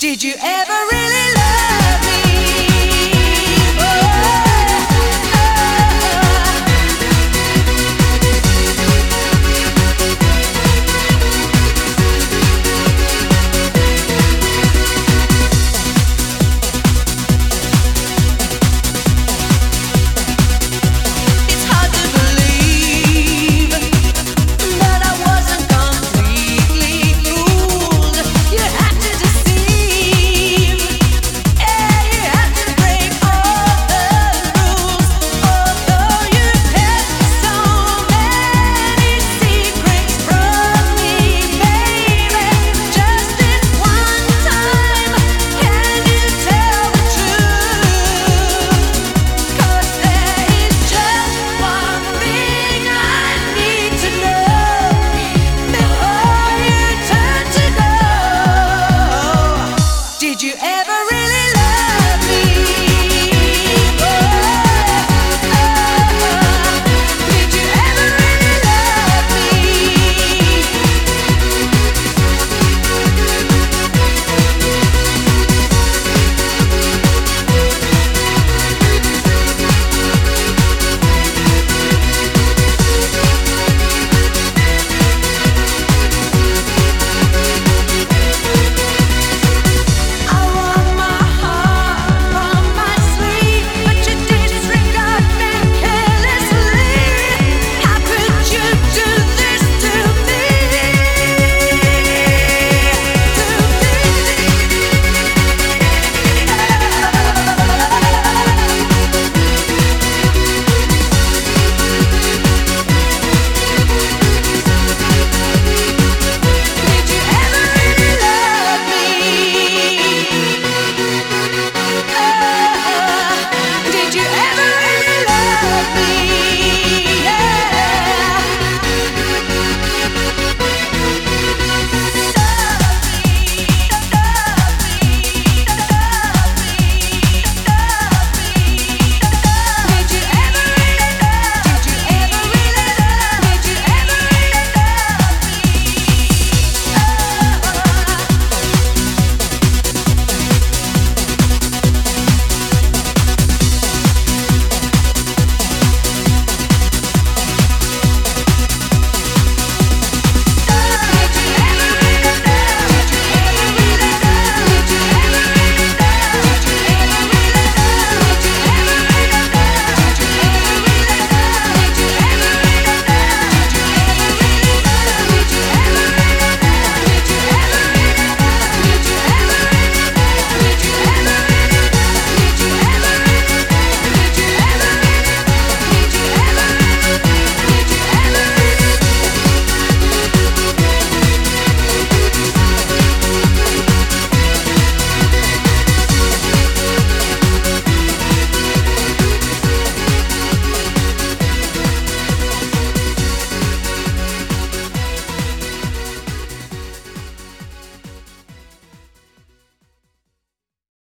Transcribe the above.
Did you ever?